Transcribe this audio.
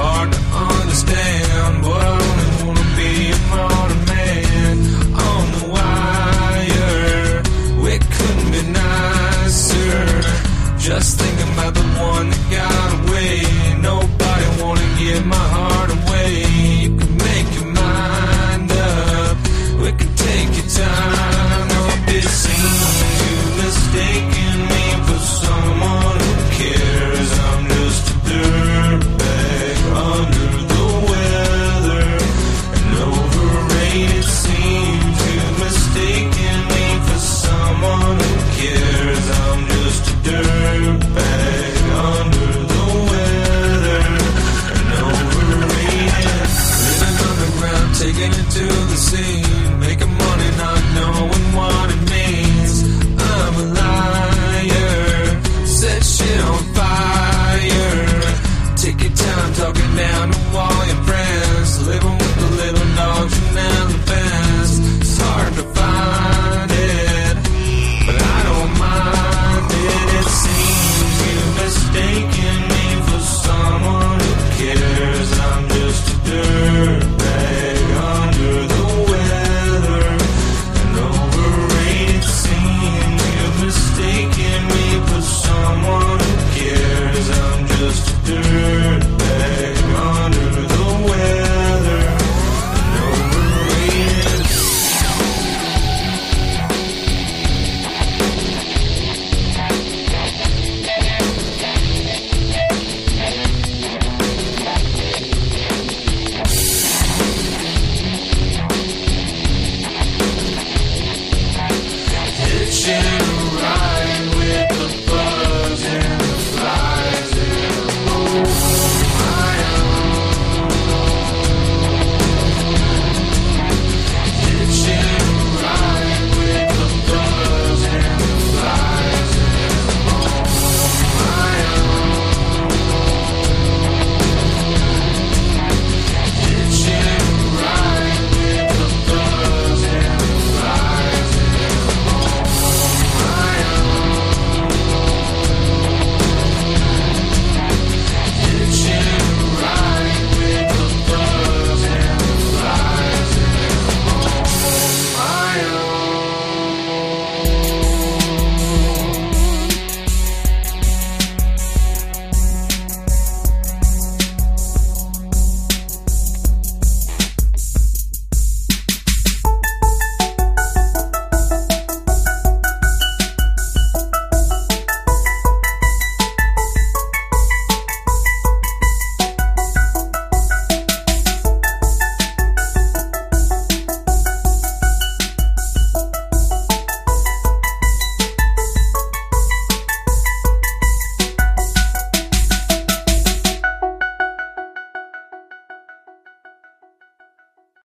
hard to understand, but I only wanna be a modern man on the wire. It couldn't be nicer. Just thinking about the one that got away. Nobody wanna give my heart away. You can make your mind up. We can take your time. Don't It seems you mistaken.